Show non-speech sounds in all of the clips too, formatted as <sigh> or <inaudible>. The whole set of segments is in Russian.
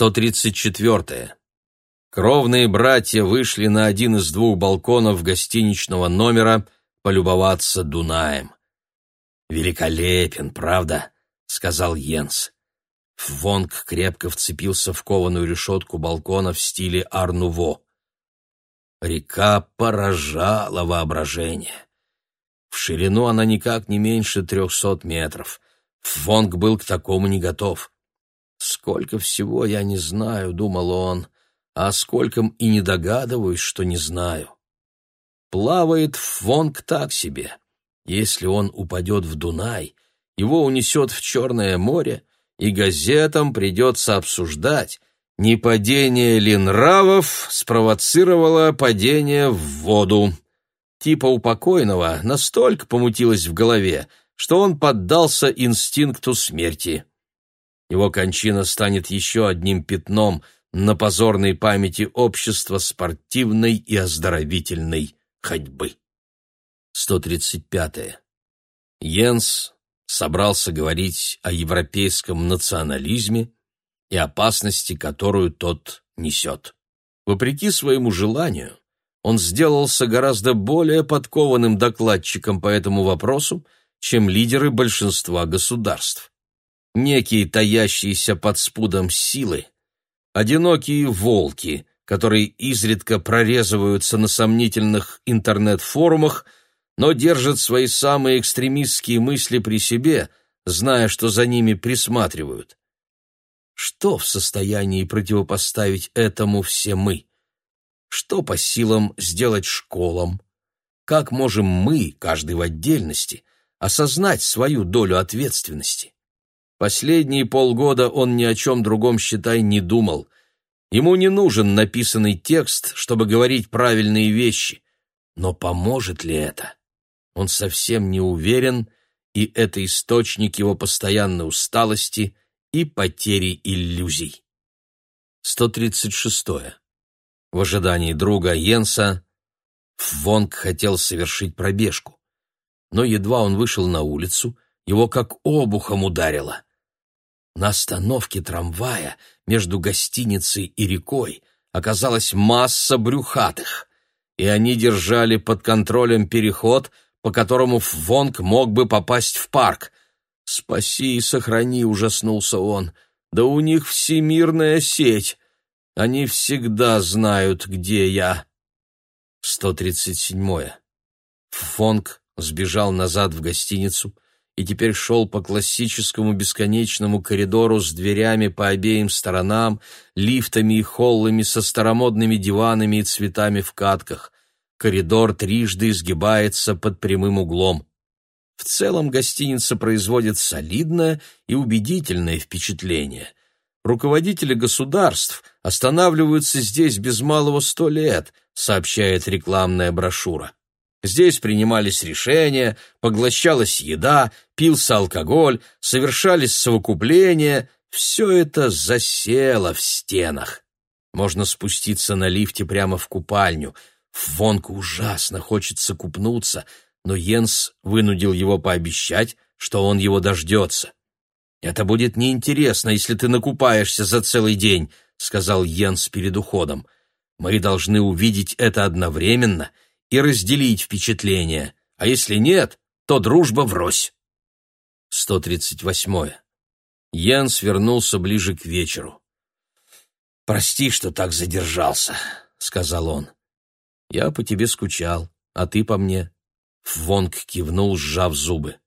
134. Кровные братья вышли на один из двух балконов гостиничного номера полюбоваться Дунаем. «Великолепен, правда?» — сказал Йенс. Вонг крепко вцепился в кованую решетку балкона в стиле Арнуво. Река поражала воображение. В ширину она никак не меньше трехсот метров. Вонг был к такому не готов. «Сколько всего я не знаю», — думал он, — «а скольком и не догадываюсь, что не знаю». Плавает Вонг так себе. Если он упадет в Дунай, его унесет в Черное море, и газетам придется обсуждать, не падение ли нравов спровоцировало падение в воду. Типа у покойного настолько помутилось в голове, что он поддался инстинкту смерти. Его кончина станет еще одним пятном на позорной памяти общества спортивной и оздоровительной ходьбы. 135. -е. Йенс собрался говорить о европейском национализме и опасности, которую тот несет. Вопреки своему желанию, он сделался гораздо более подкованным докладчиком по этому вопросу, чем лидеры большинства государств некие таящиеся под спудом силы, одинокие волки, которые изредка прорезываются на сомнительных интернет-форумах, но держат свои самые экстремистские мысли при себе, зная, что за ними присматривают. Что в состоянии противопоставить этому все мы? Что по силам сделать школам? Как можем мы, каждый в отдельности, осознать свою долю ответственности? Последние полгода он ни о чем другом, считай, не думал. Ему не нужен написанный текст, чтобы говорить правильные вещи. Но поможет ли это? Он совсем не уверен, и это источник его постоянной усталости и потери иллюзий. 136. В ожидании друга Йенса Вонг хотел совершить пробежку. Но едва он вышел на улицу, его как обухом ударило. На остановке трамвая между гостиницей и рекой оказалась масса брюхатых, и они держали под контролем переход, по которому Вонг мог бы попасть в парк. «Спаси и сохрани», — ужаснулся он, — «да у них всемирная сеть. Они всегда знают, где я». 137. Фонг сбежал назад в гостиницу, и теперь шел по классическому бесконечному коридору с дверями по обеим сторонам, лифтами и холлами со старомодными диванами и цветами в катках. Коридор трижды изгибается под прямым углом. В целом гостиница производит солидное и убедительное впечатление. Руководители государств останавливаются здесь без малого сто лет, сообщает рекламная брошюра. Здесь принимались решения, поглощалась еда, пился алкоголь, совершались совокупления. Все это засело в стенах. Можно спуститься на лифте прямо в купальню. В Вонку ужасно хочется купнуться, но Йенс вынудил его пообещать, что он его дождется. «Это будет неинтересно, если ты накупаешься за целый день», — сказал Йенс перед уходом. «Мы должны увидеть это одновременно — и разделить впечатление, а если нет, то дружба врозь. 138. Йенс вернулся ближе к вечеру. «Прости, что так задержался», — сказал он. «Я по тебе скучал, а ты по мне». Вонг кивнул, сжав зубы.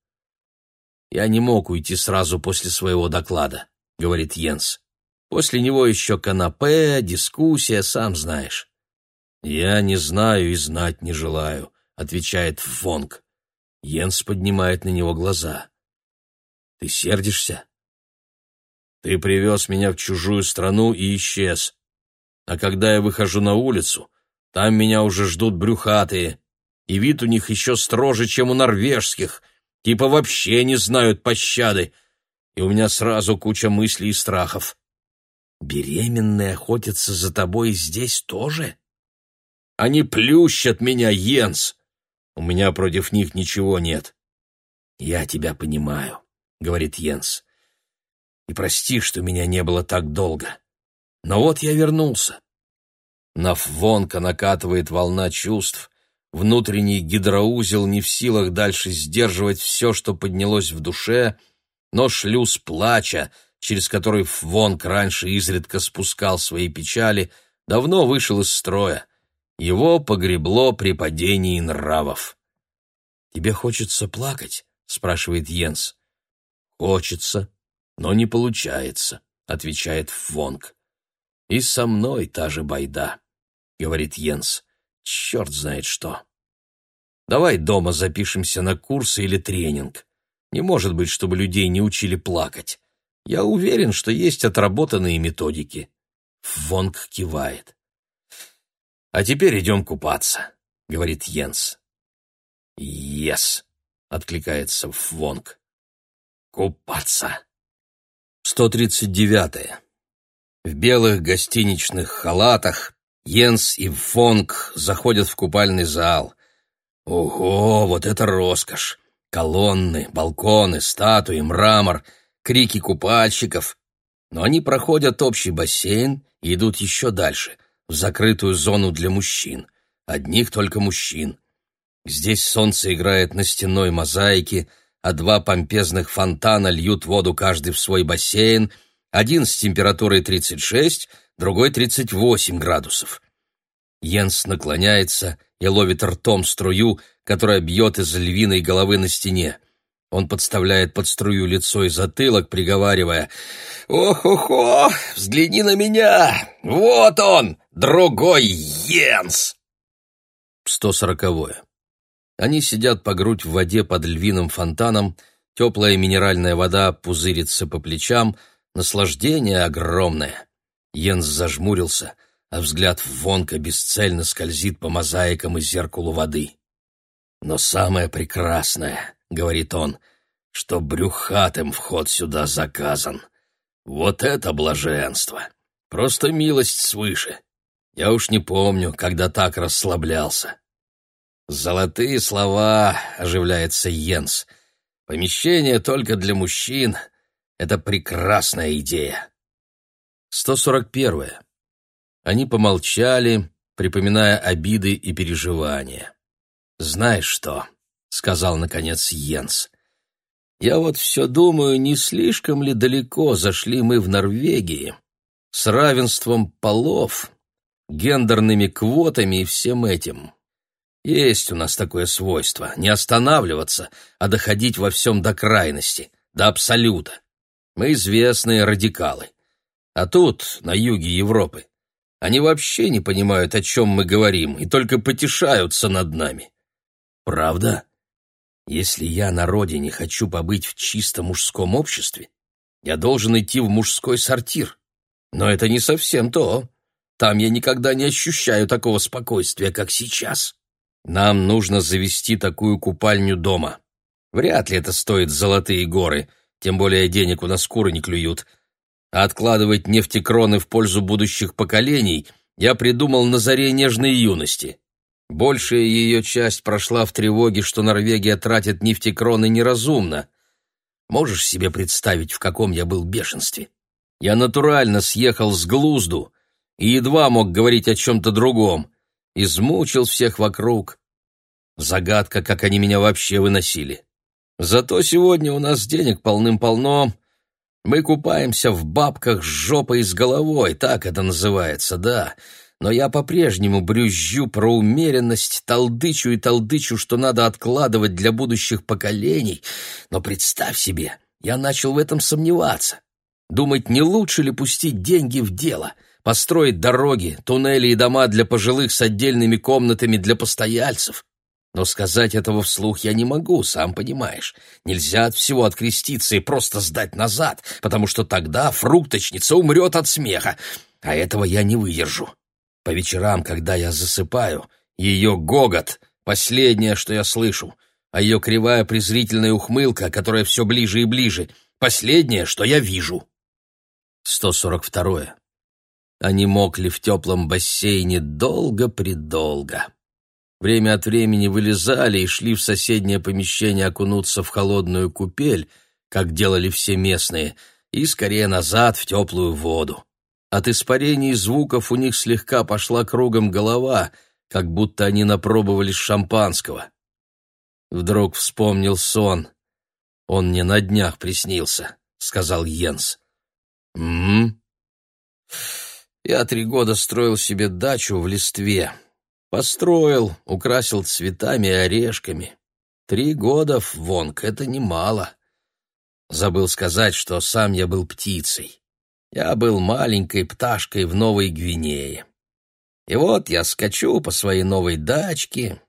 «Я не мог уйти сразу после своего доклада», — говорит Йенс. «После него еще канапе, дискуссия, сам знаешь. «Я не знаю и знать не желаю», — отвечает Фонг. Йенс поднимает на него глаза. «Ты сердишься?» «Ты привез меня в чужую страну и исчез. А когда я выхожу на улицу, там меня уже ждут брюхатые, и вид у них еще строже, чем у норвежских, типа вообще не знают пощады, и у меня сразу куча мыслей и страхов». «Беременные охотятся за тобой здесь тоже?» Они плющат меня, Йенс. У меня против них ничего нет. Я тебя понимаю, говорит Йенс. И прости, что меня не было так долго. Но вот я вернулся. На Фвонка накатывает волна чувств, внутренний гидроузел не в силах дальше сдерживать все, что поднялось в душе, но шлюз плача, через который Фвонк раньше изредка спускал свои печали, давно вышел из строя. Его погребло при падении нравов. «Тебе хочется плакать?» — спрашивает Йенс. «Хочется, но не получается», — отвечает Фвонг. «И со мной та же байда», — говорит Йенс. «Черт знает что». «Давай дома запишемся на курсы или тренинг. Не может быть, чтобы людей не учили плакать. Я уверен, что есть отработанные методики». Фвонг кивает. «А теперь идем купаться», — говорит Йенс. «Ес», — откликается Фвонг. «Купаться». 139. -е. В белых гостиничных халатах Йенс и Фонг заходят в купальный зал. Ого, вот это роскошь! Колонны, балконы, статуи, мрамор, крики купальщиков. Но они проходят общий бассейн и идут еще дальше, в закрытую зону для мужчин. Одних только мужчин. Здесь солнце играет на стенной мозаике, а два помпезных фонтана льют воду каждый в свой бассейн, один с температурой 36, другой 38 градусов. Йенс наклоняется и ловит ртом струю, которая бьет из львиной головы на стене. Он подставляет под струю лицо и затылок, приговаривая «Ох-охо! Взгляни на меня! Вот он, другой Йенс!» 140. Они сидят по грудь в воде под львиным фонтаном, теплая минеральная вода пузырится по плечам, наслаждение огромное. Йенс зажмурился, а взгляд Вонка бесцельно скользит по мозаикам и зеркалу воды. «Но самое прекрасное, — говорит он, — что брюхатым вход сюда заказан. Вот это блаженство! Просто милость свыше. Я уж не помню, когда так расслаблялся». «Золотые слова», — оживляется Йенс. «Помещение только для мужчин — это прекрасная идея». 141. Они помолчали, припоминая обиды и переживания. «Знаешь что?» — сказал, наконец, Йенс. «Я вот все думаю, не слишком ли далеко зашли мы в Норвегии с равенством полов, гендерными квотами и всем этим. Есть у нас такое свойство — не останавливаться, а доходить во всем до крайности, до абсолюта. Мы известные радикалы. А тут, на юге Европы, они вообще не понимают, о чем мы говорим, и только потешаются над нами. Правда? Если я на родине хочу побыть в чисто мужском обществе, я должен идти в мужской сортир. Но это не совсем то. Там я никогда не ощущаю такого спокойствия, как сейчас. Нам нужно завести такую купальню дома. Вряд ли это стоит золотые горы, тем более денег у нас куры не клюют. А откладывать нефтекроны в пользу будущих поколений я придумал на заре нежной юности. Большая ее часть прошла в тревоге, что Норвегия тратит нефтекроны неразумно. Можешь себе представить, в каком я был бешенстве? Я натурально съехал с глузду и едва мог говорить о чем-то другом измучил всех вокруг. Загадка, как они меня вообще выносили. Зато сегодня у нас денег полным-полно. Мы купаемся в бабках с жопой с головой, так это называется, да. Но я по-прежнему брюзжу про умеренность, толдычу и толдычу, что надо откладывать для будущих поколений. Но представь себе, я начал в этом сомневаться. Думать, не лучше ли пустить деньги в дело — построить дороги, туннели и дома для пожилых с отдельными комнатами для постояльцев. Но сказать этого вслух я не могу, сам понимаешь. Нельзя от всего откреститься и просто сдать назад, потому что тогда фрукточница умрет от смеха, а этого я не выдержу. По вечерам, когда я засыпаю, ее гогот — последнее, что я слышу, а ее кривая презрительная ухмылка, которая все ближе и ближе — последнее, что я вижу. 142. Они мокли в теплом бассейне долго-предолго. Время от времени вылезали и шли в соседнее помещение окунуться в холодную купель, как делали все местные, и скорее назад в теплую воду. От испарений звуков у них слегка пошла кругом голова, как будто они напробовались шампанского. Вдруг вспомнил сон. Он мне на днях приснился, сказал Йенс. М, Я три года строил себе дачу в листве. Построил, украсил цветами и орешками. Три года Вонг — это немало. Забыл сказать, что сам я был птицей. Я был маленькой пташкой в Новой Гвинее. И вот я скачу по своей новой дачке,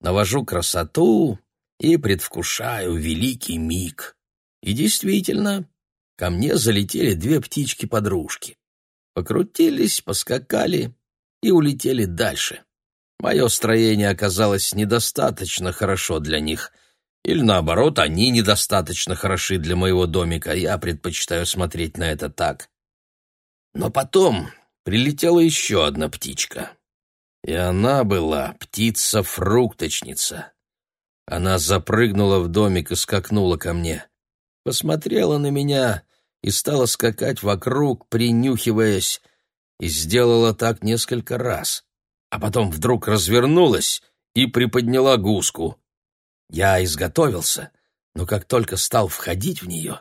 навожу красоту и предвкушаю великий миг. И действительно, ко мне залетели две птички-подружки. Покрутились, поскакали и улетели дальше. Мое строение оказалось недостаточно хорошо для них. Или наоборот, они недостаточно хороши для моего домика. Я предпочитаю смотреть на это так. Но потом прилетела еще одна птичка. И она была птица-фрукточница. Она запрыгнула в домик и скакнула ко мне. Посмотрела на меня и стала скакать вокруг, принюхиваясь, и сделала так несколько раз а потом вдруг развернулась и приподняла гуску. Я изготовился, но как только стал входить в нее,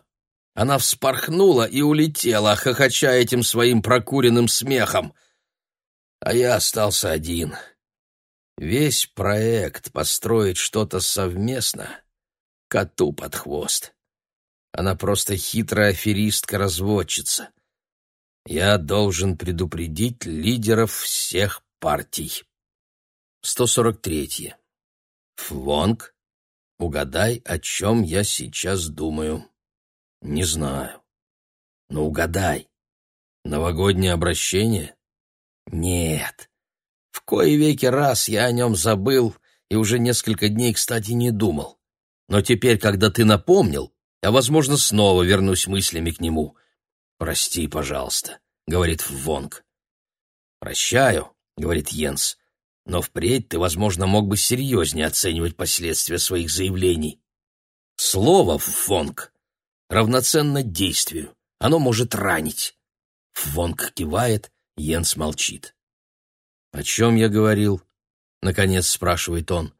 она вспорхнула и улетела, хохоча этим своим прокуренным смехом. А я остался один. Весь проект построить что-то совместно коту под хвост. Она просто хитрая аферистка-разводчица. Я должен предупредить лидеров всех партий. 143. Флонг, угадай, о чем я сейчас думаю. Не знаю. Но угадай. Новогоднее обращение? Нет. В кои веки раз я о нем забыл и уже несколько дней, кстати, не думал. Но теперь, когда ты напомнил, я, возможно, снова вернусь мыслями к нему. «Прости, пожалуйста», — говорит Вонг. «Прощаю», — говорит Йенс. «Но впредь ты, возможно, мог бы серьезнее оценивать последствия своих заявлений. Слово «фонг» равноценно действию. Оно может ранить». Фонг кивает, Йенс молчит. «О чем я говорил?» — наконец спрашивает он.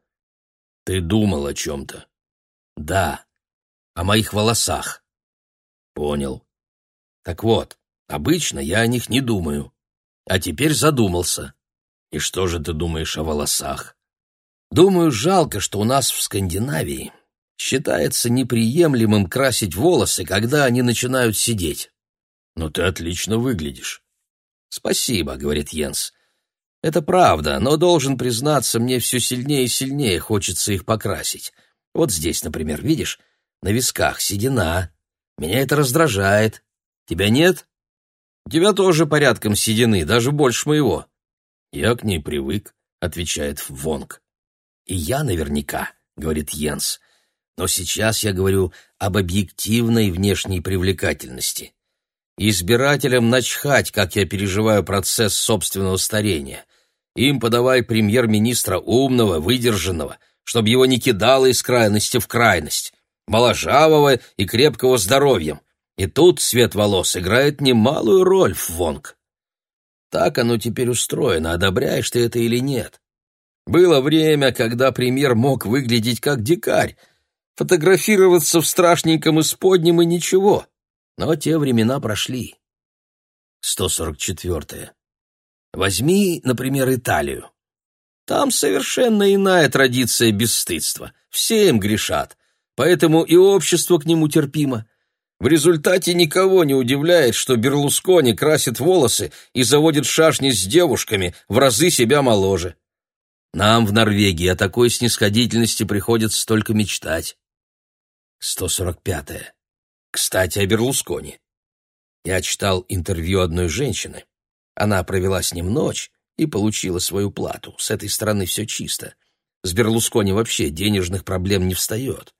«Ты думал о чем-то?» «Да, о моих волосах». «Понял. Так вот, обычно я о них не думаю, а теперь задумался. И что же ты думаешь о волосах? Думаю, жалко, что у нас в Скандинавии считается неприемлемым красить волосы, когда они начинают сидеть. Но ты отлично выглядишь. Спасибо, говорит Йенс. Это правда, но должен признаться, мне все сильнее и сильнее хочется их покрасить. Вот здесь, например, видишь, на висках седина. Меня это раздражает. Тебя нет? Тебя тоже порядком седины, даже больше моего. «Я к ней привык», — отвечает Вонг. «И я наверняка», — говорит Йенс. «Но сейчас я говорю об объективной внешней привлекательности. Избирателям начхать, как я переживаю процесс собственного старения. Им подавай премьер-министра умного, выдержанного, чтобы его не кидало из крайности в крайность, моложавого и крепкого здоровьем. И тут цвет волос играет немалую роль в Вонг. Так оно теперь устроено, одобряешь ты это или нет. Было время, когда премьер мог выглядеть как дикарь, фотографироваться в страшненьком исподнем и ничего. Но те времена прошли. 144. Возьми, например, Италию. Там совершенно иная традиция бесстыдства. Все им грешат, поэтому и общество к нему терпимо. В результате никого не удивляет, что Берлускони красит волосы и заводит шашни с девушками, в разы себя моложе. Нам в Норвегии о такой снисходительности приходится только мечтать. 145. -е. Кстати, о Берлускони. Я читал интервью одной женщины. Она провела с ним ночь и получила свою плату. С этой стороны все чисто. С Берлускони вообще денежных проблем не встает.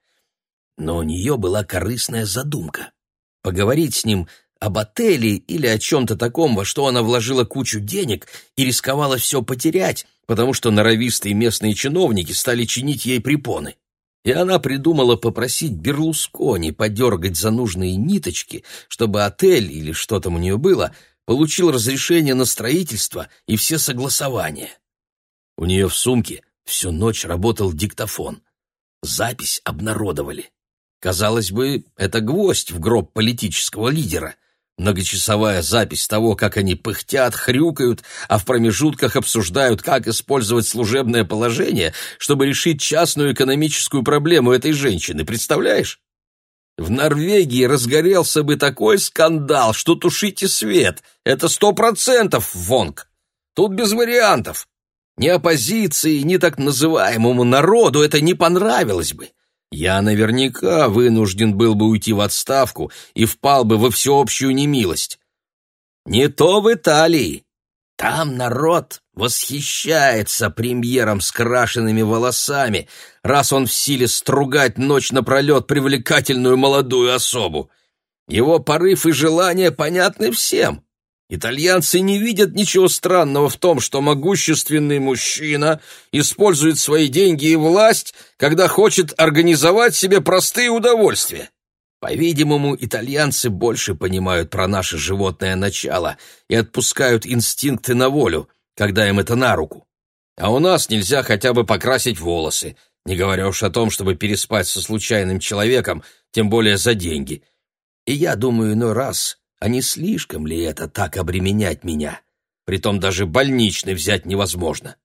Но у нее была корыстная задумка — поговорить с ним об отеле или о чем-то таком, во что она вложила кучу денег и рисковала все потерять, потому что норовистые местные чиновники стали чинить ей препоны. И она придумала попросить Берлускони подергать за нужные ниточки, чтобы отель или что там у нее было получил разрешение на строительство и все согласования. У нее в сумке всю ночь работал диктофон. Запись обнародовали. Казалось бы, это гвоздь в гроб политического лидера. Многочасовая запись того, как они пыхтят, хрюкают, а в промежутках обсуждают, как использовать служебное положение, чтобы решить частную экономическую проблему этой женщины. Представляешь? В Норвегии разгорелся бы такой скандал, что тушите свет. Это сто процентов, Вонг. Тут без вариантов. Ни оппозиции, ни так называемому народу это не понравилось бы. Я наверняка вынужден был бы уйти в отставку и впал бы во всеобщую немилость. Не то в Италии. Там народ восхищается премьером с крашенными волосами, раз он в силе стругать ночь напролет привлекательную молодую особу. Его порыв и желания понятны всем. Итальянцы не видят ничего странного в том, что могущественный мужчина использует свои деньги и власть, когда хочет организовать себе простые удовольствия. По-видимому, итальянцы больше понимают про наше животное начало и отпускают инстинкты на волю, когда им это на руку. А у нас нельзя хотя бы покрасить волосы, не говоря уж о том, чтобы переспать со случайным человеком, тем более за деньги. И я думаю иной раз, а не слишком ли это так обременять меня? Притом даже больничный взять невозможно.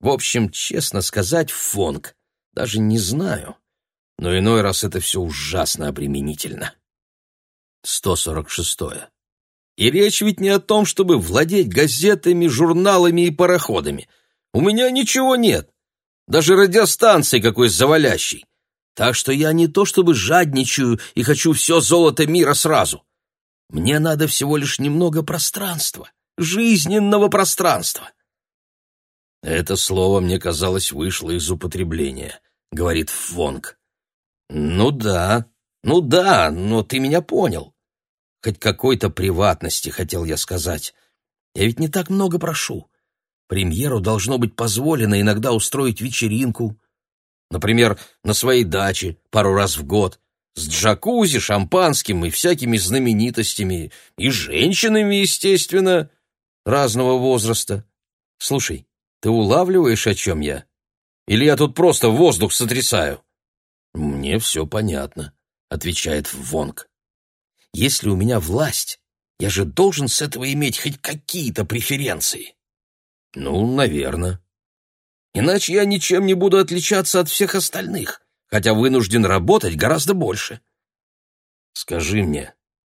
В общем, честно сказать, фонг, даже не знаю. Но иной раз это все ужасно обременительно. 146. -е. И речь ведь не о том, чтобы владеть газетами, журналами и пароходами. У меня ничего нет. Даже радиостанции какой завалящий. Так что я не то чтобы жадничаю и хочу все золото мира сразу. Мне надо всего лишь немного пространства, жизненного пространства. Это слово, мне казалось, вышло из употребления, говорит Фонг. Ну да, ну да, но ты меня понял. Хоть какой-то приватности, хотел я сказать. Я ведь не так много прошу. Премьеру должно быть позволено иногда устроить вечеринку. Например, на своей даче пару раз в год, с джакузи, шампанским и всякими знаменитостями, и женщинами, естественно, разного возраста. Слушай, ты улавливаешь, о чем я? Или я тут просто воздух сотрясаю? Мне все понятно, отвечает Вонг. Если у меня власть, я же должен с этого иметь хоть какие-то преференции. Ну, наверное. Иначе я ничем не буду отличаться от всех остальных хотя вынужден работать гораздо больше. Скажи мне,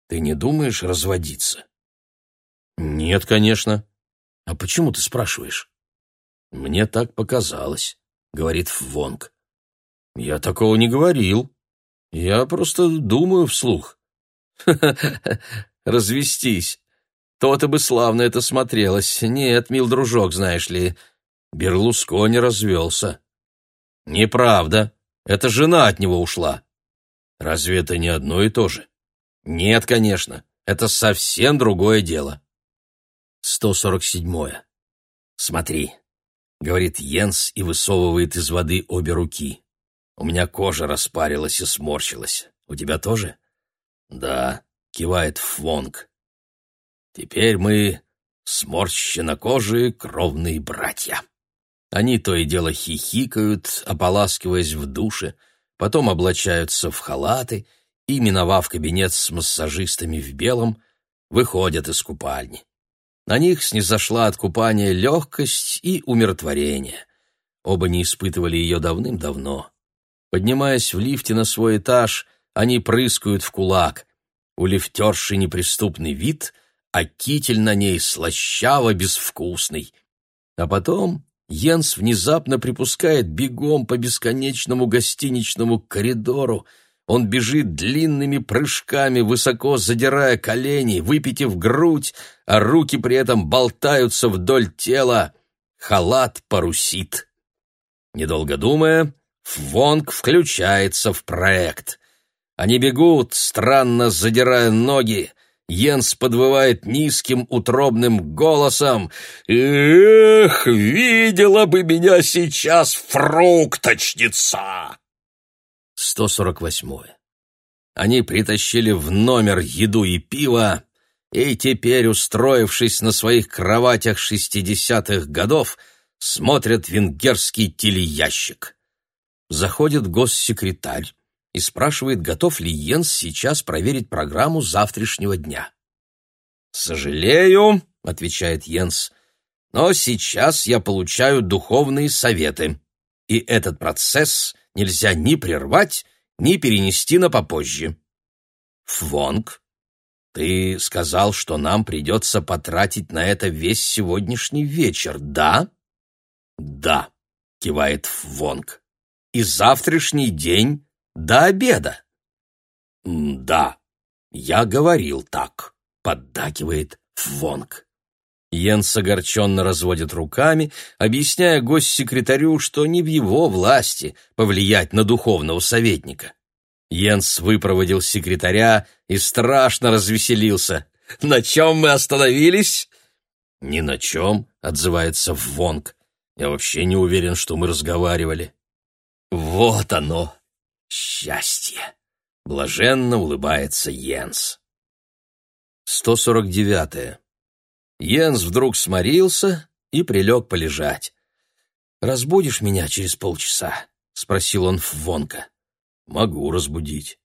ты не думаешь разводиться? Нет, конечно. А почему ты спрашиваешь? Мне так показалось, говорит Вонг. Я такого не говорил. Я просто думаю вслух. <laughs> Развестись. То-то бы славно это смотрелось. Нет, мил дружок, знаешь ли, Берлускони развелся. Неправда. Это жена от него ушла. Разве это не одно и то же? Нет, конечно. Это совсем другое дело. 147. Смотри, говорит Йенс и высовывает из воды обе руки. У меня кожа распарилась и сморщилась. У тебя тоже? Да, кивает Фонг. Теперь мы сморщеннокожие кровные братья. Они то и дело хихикают, ополаскиваясь в душе, потом облачаются в халаты и, миновав кабинет с массажистами в белом, выходят из купальни. На них снизошла от купания легкость и умиротворение. Оба не испытывали ее давным-давно. Поднимаясь в лифте на свой этаж, они прыскают в кулак. У лифтерши неприступный вид, а китель на ней слащаво-безвкусный. А потом Йенс внезапно припускает бегом по бесконечному гостиничному коридору. Он бежит длинными прыжками, высоко задирая колени, выпитив грудь, а руки при этом болтаются вдоль тела. Халат парусит. Недолго думая, Фвонг включается в проект. Они бегут, странно задирая ноги, Йенс подвывает низким утробным голосом. «Эх, видела бы меня сейчас фрукточница!» 148. Они притащили в номер еду и пиво, и теперь, устроившись на своих кроватях шестидесятых годов, смотрят венгерский телеящик. Заходит госсекретарь и спрашивает, готов ли Йенс сейчас проверить программу завтрашнего дня. «Сожалею», — отвечает Йенс, — «но сейчас я получаю духовные советы, и этот процесс нельзя ни прервать, ни перенести на попозже». «Фвонг, ты сказал, что нам придется потратить на это весь сегодняшний вечер, да?» «Да», — кивает Фвонг. «И завтрашний день до обеда». «Да, я говорил так», — поддакивает Фвонг. Йенс огорченно разводит руками, объясняя госсекретарю, что не в его власти повлиять на духовного советника. Йенс выпроводил секретаря и страшно развеселился. «На чем мы остановились?» «Ни на чем», — отзывается Вонг. «Я вообще не уверен, что мы разговаривали». «Вот оно! Счастье!» — блаженно улыбается Йенс. 149. -е. Йенс вдруг сморился и прилег полежать. «Разбудишь меня через полчаса?» — спросил он в Вонка. Могу разбудить.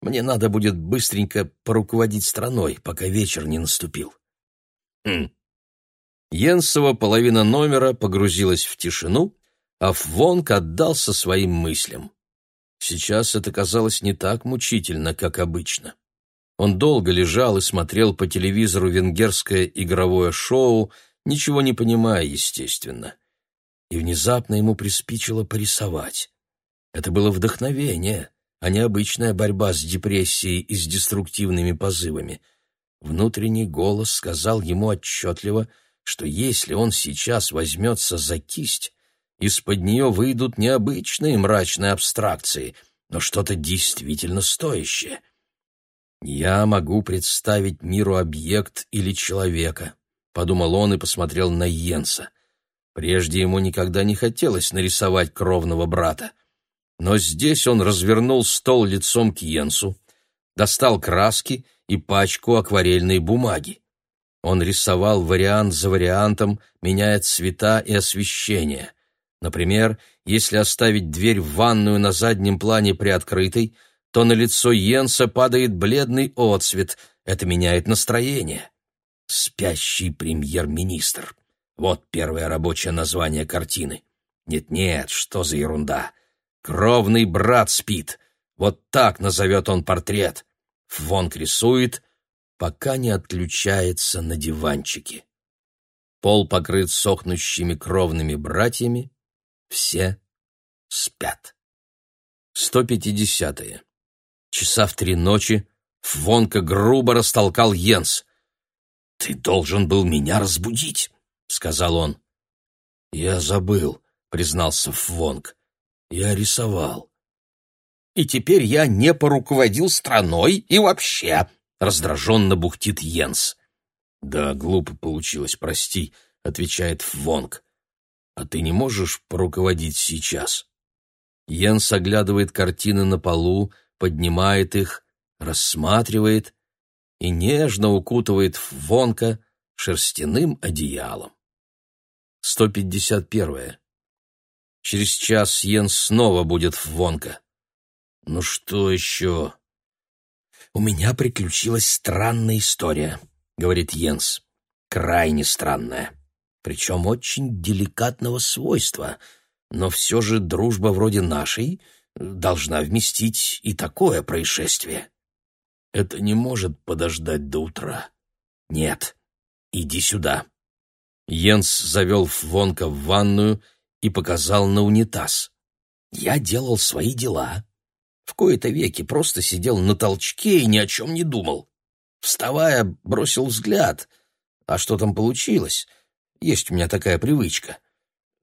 Мне надо будет быстренько поруководить страной, пока вечер не наступил. Хм. Йенсова половина номера погрузилась в тишину, а Фвонг отдался своим мыслям. Сейчас это казалось не так мучительно, как обычно. Он долго лежал и смотрел по телевизору венгерское игровое шоу, ничего не понимая, естественно. И внезапно ему приспичило порисовать. Это было вдохновение, а не обычная борьба с депрессией и с деструктивными позывами. Внутренний голос сказал ему отчетливо, что если он сейчас возьмется за кисть, из-под нее выйдут необычные мрачные абстракции, но что-то действительно стоящее. «Я могу представить миру объект или человека», — подумал он и посмотрел на Йенса. Прежде ему никогда не хотелось нарисовать кровного брата. Но здесь он развернул стол лицом к Йенсу, достал краски и пачку акварельной бумаги. Он рисовал вариант за вариантом, меняя цвета и освещение. Например, если оставить дверь в ванную на заднем плане приоткрытой, то на лицо Йенса падает бледный отсвет. Это меняет настроение. «Спящий премьер-министр». Вот первое рабочее название картины. Нет-нет, что за ерунда. Кровный брат спит. Вот так назовет он портрет. Фвонг рисует, пока не отключается на диванчике. Пол покрыт сохнущими кровными братьями. Все спят. 150. Часа в три ночи Фвонка грубо растолкал Йенс. «Ты должен был меня разбудить», — сказал он. «Я забыл», — признался Фвонг. Я рисовал. И теперь я не поруководил страной и вообще, раздраженно бухтит Йенс. Да, глупо получилось, прости, отвечает Вонг. А ты не можешь поруководить сейчас? Йенс оглядывает картины на полу, поднимает их, рассматривает и нежно укутывает Вонка шерстяным одеялом. 151. Через час Йенс снова будет в Вонка. Ну что еще? У меня приключилась странная история, говорит Йенс. Крайне странная. Причем очень деликатного свойства. Но все же дружба вроде нашей должна вместить и такое происшествие. Это не может подождать до утра. Нет, иди сюда. Йенс завел Вонка в ванную и показал на унитаз. Я делал свои дела. В кои-то веки просто сидел на толчке и ни о чем не думал. Вставая, бросил взгляд. А что там получилось? Есть у меня такая привычка.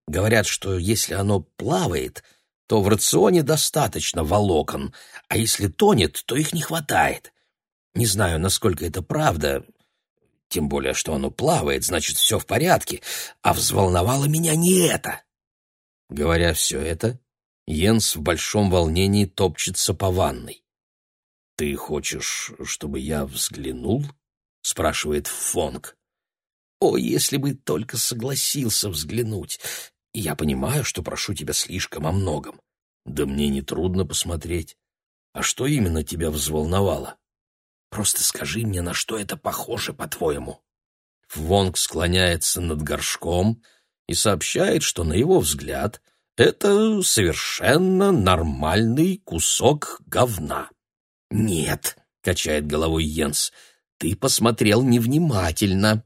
Говорят, что если оно плавает, то в рационе достаточно волокон, а если тонет, то их не хватает. Не знаю, насколько это правда, тем более, что оно плавает, значит, все в порядке, а взволновало меня не это. Говоря все это, Йенс в большом волнении топчется по ванной. «Ты хочешь, чтобы я взглянул?» спрашивает Фонг. О, если бы только согласился взглянуть. Я понимаю, что прошу тебя слишком о многом. Да мне не трудно посмотреть. А что именно тебя взволновало? Просто скажи мне, на что это похоже, по-твоему?» Вонг склоняется над горшком и сообщает, что, на его взгляд, это совершенно нормальный кусок говна. «Нет», — качает головой Йенс, — «ты посмотрел невнимательно».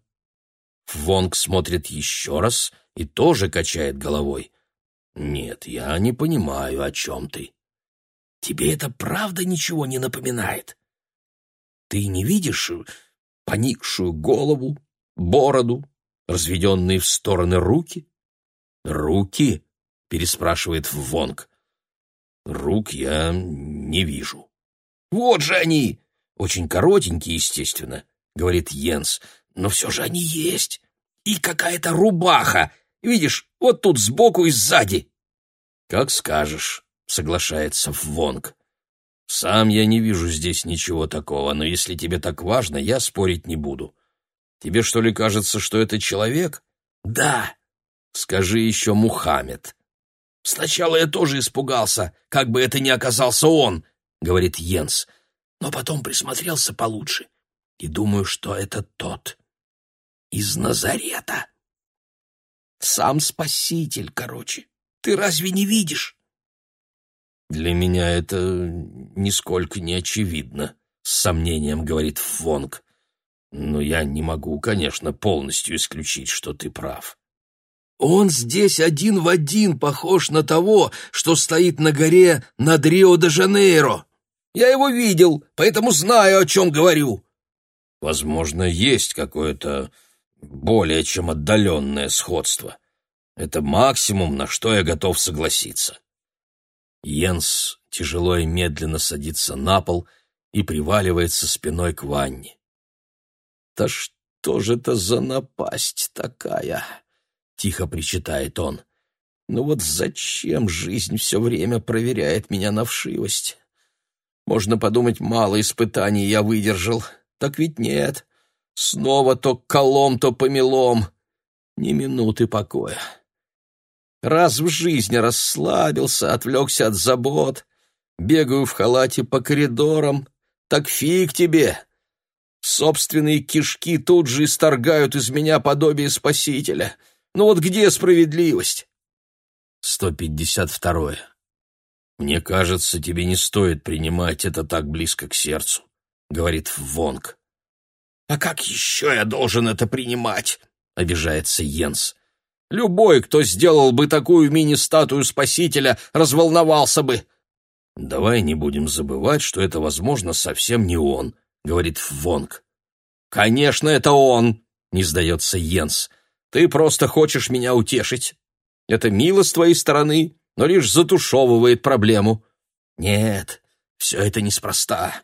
Вонг смотрит еще раз и тоже качает головой. «Нет, я не понимаю, о чем ты». «Тебе это правда ничего не напоминает?» «Ты не видишь поникшую голову, бороду, разведенные в стороны руки?» «Руки?» — переспрашивает Вонг. «Рук я не вижу». «Вот же они!» «Очень коротенькие, естественно», — говорит Йенс. «Но все же они есть. И какая-то рубаха. Видишь, вот тут сбоку и сзади». «Как скажешь», — соглашается Вонг. «Сам я не вижу здесь ничего такого, но если тебе так важно, я спорить не буду. Тебе что ли кажется, что это человек?» «Да». «Скажи еще Мухаммед». «Сначала я тоже испугался, как бы это ни оказался он», — говорит Йенс. «Но потом присмотрелся получше и думаю, что это тот из Назарета. Сам Спаситель, короче. Ты разве не видишь?» «Для меня это нисколько не очевидно», — с сомнением говорит Фонг. Но я не могу, конечно, полностью исключить, что ты прав. Он здесь один в один похож на того, что стоит на горе над Рио-де-Жанейро. Я его видел, поэтому знаю, о чем говорю. Возможно, есть какое-то более чем отдаленное сходство. Это максимум, на что я готов согласиться. Йенс тяжело и медленно садится на пол и приваливается спиной к ванне. «Да что же это за напасть такая?» — тихо причитает он. «Ну вот зачем жизнь все время проверяет меня на вшивость? Можно подумать, мало испытаний я выдержал. Так ведь нет. Снова то колом, то помелом. Ни минуты покоя. Раз в жизни расслабился, отвлекся от забот, бегаю в халате по коридорам, так фиг тебе!» Собственные кишки тут же исторгают из меня подобие спасителя. Ну вот где справедливость? 152. Мне кажется, тебе не стоит принимать это так близко к сердцу, говорит Вонг. А как еще я должен это принимать? обижается Йенс. Любой, кто сделал бы такую мини-статую спасителя, разволновался бы. Давай не будем забывать, что это, возможно, совсем не он, — говорит Вонг. «Конечно, это он!» — не сдается Йенс. «Ты просто хочешь меня утешить. Это мило с твоей стороны, но лишь затушевывает проблему. Нет, все это неспроста.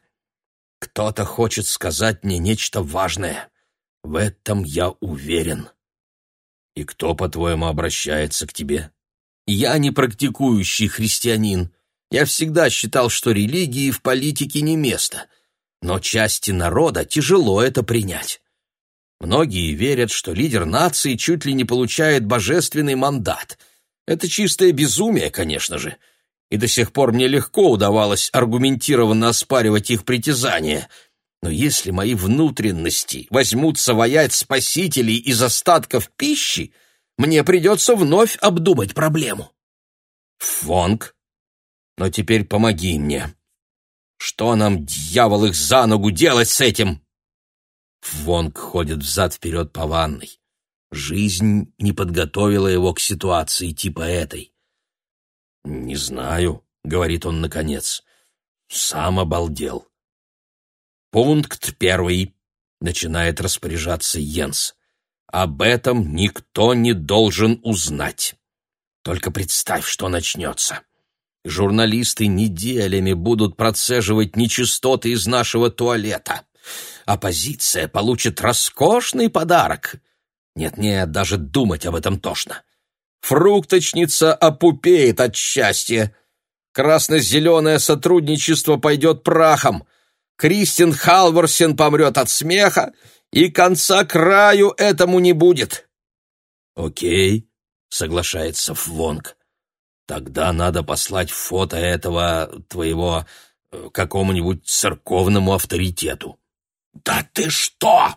Кто-то хочет сказать мне нечто важное. В этом я уверен». «И кто, по-твоему, обращается к тебе?» «Я не практикующий христианин. Я всегда считал, что религии в политике не место» но части народа тяжело это принять. Многие верят, что лидер нации чуть ли не получает божественный мандат. Это чистое безумие, конечно же. И до сих пор мне легко удавалось аргументированно оспаривать их притязания. Но если мои внутренности возьмутся воять спасителей из остатков пищи, мне придется вновь обдумать проблему. Фонг, но теперь помоги мне. Что нам, дьявол, их за ногу делать с этим? Вонг ходит взад-вперед по ванной. Жизнь не подготовила его к ситуации типа этой. «Не знаю», — говорит он наконец. «Сам обалдел». «Пункт первый», — начинает распоряжаться Йенс. «Об этом никто не должен узнать. Только представь, что начнется. Журналисты неделями будут процеживать нечистоты из нашего туалета. Оппозиция получит роскошный подарок. Нет-нет, даже думать об этом тошно. Фрукточница опупеет от счастья. Красно-зеленое сотрудничество пойдет прахом. Кристин Халворсен помрет от смеха, и конца краю этому не будет. Окей, соглашается Фвонг. Тогда надо послать фото этого твоего э, какому-нибудь церковному авторитету. Да ты что?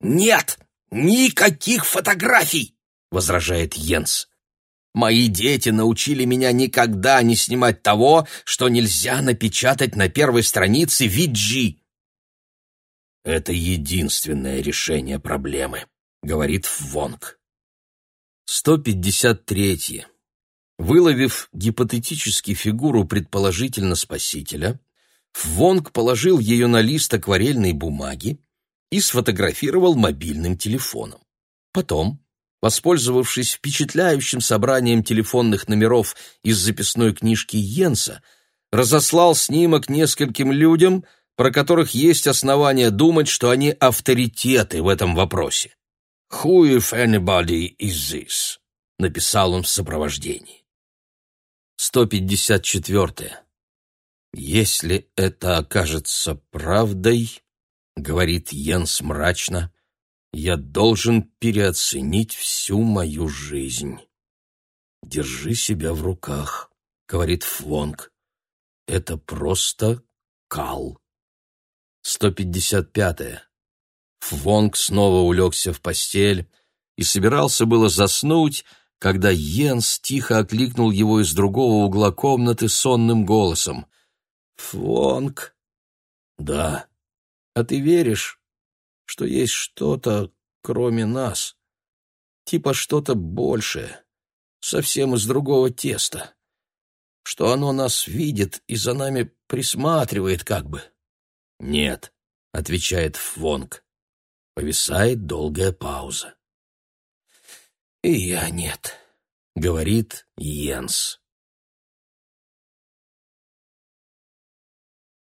Нет, никаких фотографий, возражает Йенс. Мои дети научили меня никогда не снимать того, что нельзя напечатать на первой странице VG. Это единственное решение проблемы, говорит Вонг. 153. Выловив гипотетически фигуру предположительно спасителя, Вонг положил ее на лист акварельной бумаги и сфотографировал мобильным телефоном. Потом воспользовавшись впечатляющим собранием телефонных номеров из записной книжки Йенса, разослал снимок нескольким людям, про которых есть основания думать, что они авторитеты в этом вопросе. «Who, if anybody, is this?» — написал он в сопровождении. 154. «Если это окажется правдой, — говорит Йенс мрачно, я должен переоценить всю мою жизнь. Держи себя в руках, говорит Фвонг. Это просто кал. 155-е. Фвонг снова улегся в постель и собирался было заснуть, когда Йенс тихо окликнул его из другого угла комнаты сонным голосом. «Фвонг?» «Да». «А ты веришь, что есть что-то, кроме нас, типа что-то большее, совсем из другого теста, что оно нас видит и за нами присматривает как бы. «Нет», — отвечает Фвонг. Повисает долгая пауза. «И я нет», — говорит Йенс.